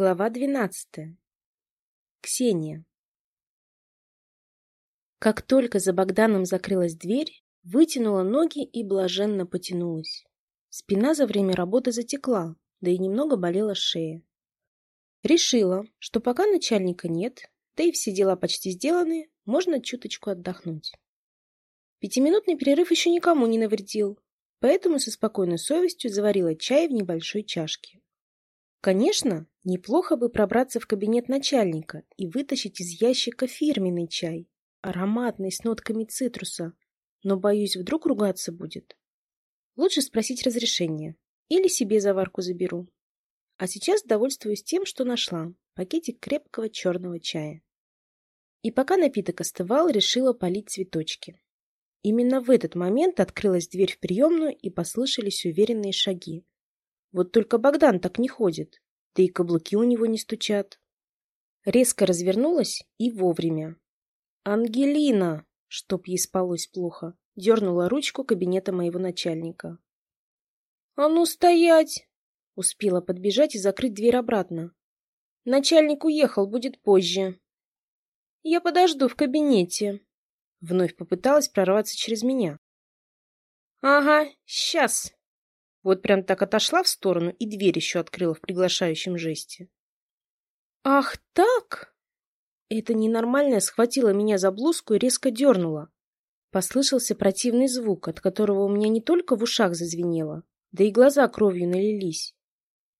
Глава двенадцатая. Ксения. Как только за Богданом закрылась дверь, вытянула ноги и блаженно потянулась. Спина за время работы затекла, да и немного болела шея. Решила, что пока начальника нет, да и все дела почти сделаны, можно чуточку отдохнуть. Пятиминутный перерыв еще никому не навредил, поэтому со спокойной совестью заварила чай в небольшой чашке. Конечно, неплохо бы пробраться в кабинет начальника и вытащить из ящика фирменный чай, ароматный, с нотками цитруса, но, боюсь, вдруг ругаться будет. Лучше спросить разрешения. Или себе заварку заберу. А сейчас довольствуюсь тем, что нашла. Пакетик крепкого черного чая. И пока напиток остывал, решила полить цветочки. Именно в этот момент открылась дверь в приемную и послышались уверенные шаги. Вот только Богдан так не ходит, да и каблуки у него не стучат. Резко развернулась и вовремя. «Ангелина!» чтоб ей спалось плохо, дернула ручку кабинета моего начальника. «А ну стоять!» Успела подбежать и закрыть дверь обратно. «Начальник уехал, будет позже». «Я подожду в кабинете». Вновь попыталась прорваться через меня. «Ага, сейчас». Вот прям так отошла в сторону и дверь еще открыла в приглашающем жесте. «Ах так!» Это ненормальное схватило меня за блузку и резко дернуло. Послышался противный звук, от которого у меня не только в ушах зазвенело, да и глаза кровью налились.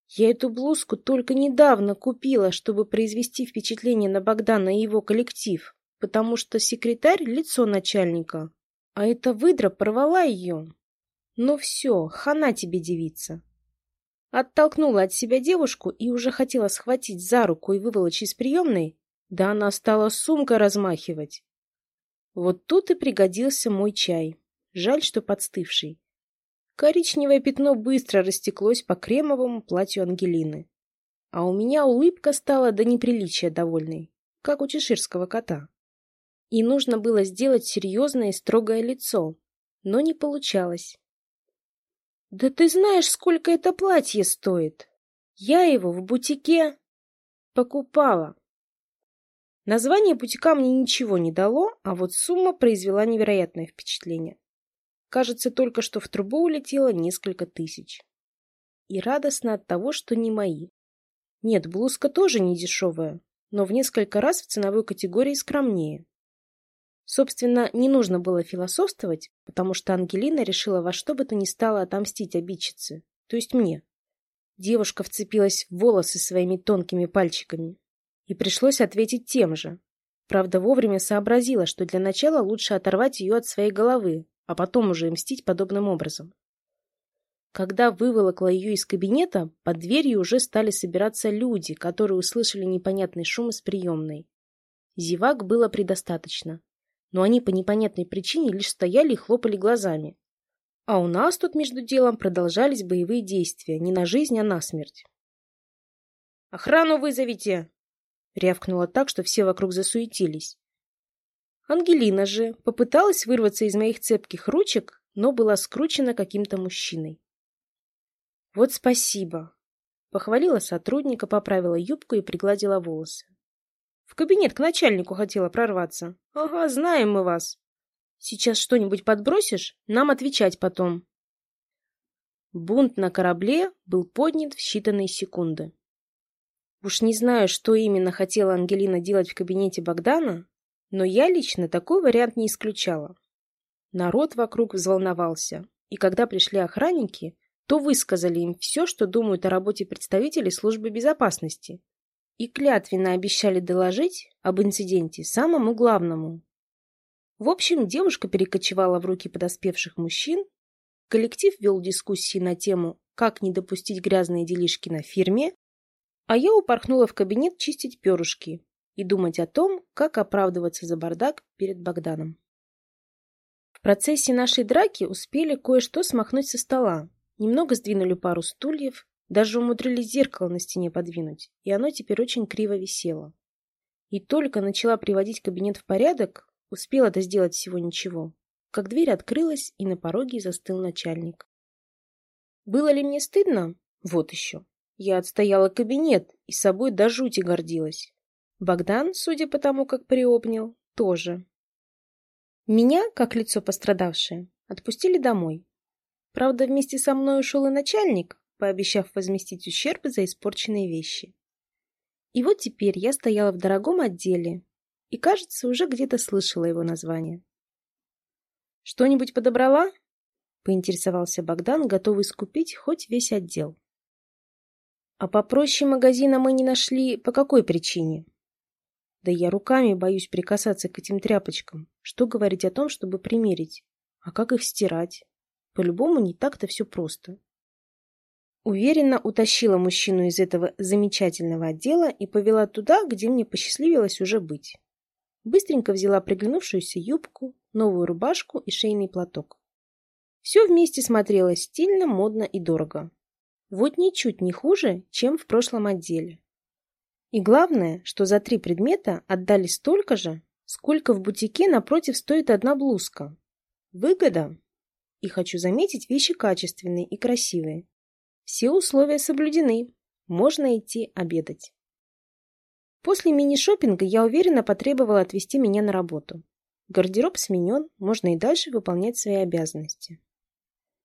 Я эту блузку только недавно купила, чтобы произвести впечатление на Богдана и его коллектив, потому что секретарь — лицо начальника, а эта выдра порвала ее. Ну все, хана тебе, девица. Оттолкнула от себя девушку и уже хотела схватить за руку и выволочь из приемной, да она стала сумкой размахивать. Вот тут и пригодился мой чай. Жаль, что подстывший. Коричневое пятно быстро растеклось по кремовому платью Ангелины. А у меня улыбка стала до неприличия довольной, как у чеширского кота. И нужно было сделать серьезное и строгое лицо, но не получалось. «Да ты знаешь, сколько это платье стоит? Я его в бутике покупала. Название бутика мне ничего не дало, а вот сумма произвела невероятное впечатление. Кажется, только что в трубу улетело несколько тысяч. И радостно от того, что не мои. Нет, блузка тоже не дешевая, но в несколько раз в ценовой категории скромнее. Собственно, не нужно было философствовать, потому что Ангелина решила во что бы то ни стало отомстить обидчице, то есть мне. Девушка вцепилась в волосы своими тонкими пальчиками, и пришлось ответить тем же. Правда, вовремя сообразила, что для начала лучше оторвать ее от своей головы, а потом уже мстить подобным образом. Когда выволокла ее из кабинета, под дверью уже стали собираться люди, которые услышали непонятный шум из приемной. Зевак было предостаточно, но они по непонятной причине лишь стояли и хлопали глазами. А у нас тут между делом продолжались боевые действия, не на жизнь, а на смерть. «Охрану вызовите!» Рявкнула так, что все вокруг засуетились. Ангелина же попыталась вырваться из моих цепких ручек, но была скручена каким-то мужчиной. «Вот спасибо!» Похвалила сотрудника, поправила юбку и пригладила волосы. «В кабинет к начальнику хотела прорваться. Ага, знаем мы вас. Сейчас что-нибудь подбросишь? Нам отвечать потом». Бунт на корабле был поднят в считанные секунды. Уж не знаю, что именно хотела Ангелина делать в кабинете Богдана, но я лично такой вариант не исключала. Народ вокруг взволновался, и когда пришли охранники, то высказали им все, что думают о работе представителей службы безопасности, и клятвенно обещали доложить об инциденте самому главному. В общем, девушка перекочевала в руки подоспевших мужчин, коллектив вел дискуссии на тему «Как не допустить грязные делишки на фирме», а я упорхнула в кабинет чистить перышки и думать о том, как оправдываться за бардак перед Богданом. В процессе нашей драки успели кое-что смахнуть со стола, немного сдвинули пару стульев, даже умудрились зеркало на стене подвинуть, и оно теперь очень криво висело. И только начала приводить кабинет в порядок, успела это сделать всего ничего, как дверь открылась, и на пороге застыл начальник. Было ли мне стыдно? Вот еще. Я отстояла кабинет и собой до жути гордилась. Богдан, судя по тому, как приобнял, тоже. Меня, как лицо пострадавшее, отпустили домой. Правда, вместе со мной ушел и начальник, пообещав возместить ущерб за испорченные вещи. И вот теперь я стояла в дорогом отделе и, кажется, уже где-то слышала его название. «Что-нибудь подобрала?» — поинтересовался Богдан, готовый скупить хоть весь отдел. «А попроще магазина мы не нашли по какой причине?» «Да я руками боюсь прикасаться к этим тряпочкам. Что говорить о том, чтобы примерить? А как их стирать? По-любому не так-то все просто». Уверенно утащила мужчину из этого замечательного отдела и повела туда, где мне посчастливилось уже быть. Быстренько взяла приглянувшуюся юбку, новую рубашку и шейный платок. Все вместе смотрелось стильно, модно и дорого. Вот ничуть не хуже, чем в прошлом отделе. И главное, что за три предмета отдали столько же, сколько в бутике напротив стоит одна блузка. Выгода. И хочу заметить, вещи качественные и красивые. Все условия соблюдены. Можно идти обедать. После мини-шопинга я уверенно потребовала отвезти меня на работу. Гардероб сменен, можно и дальше выполнять свои обязанности.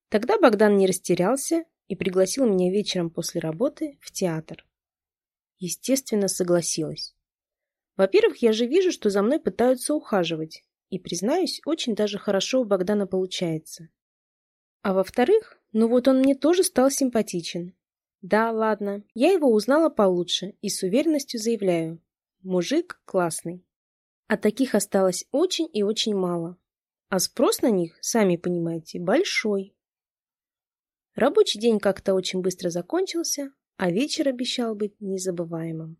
Тогда Богдан не растерялся и пригласил меня вечером после работы в театр. Естественно, согласилась. Во-первых, я же вижу, что за мной пытаются ухаживать, и, признаюсь, очень даже хорошо у Богдана получается. А во-вторых, ну вот он мне тоже стал симпатичен. Да, ладно, я его узнала получше и с уверенностью заявляю. Мужик классный. А таких осталось очень и очень мало. А спрос на них, сами понимаете, большой. Рабочий день как-то очень быстро закончился, а вечер обещал быть незабываемым.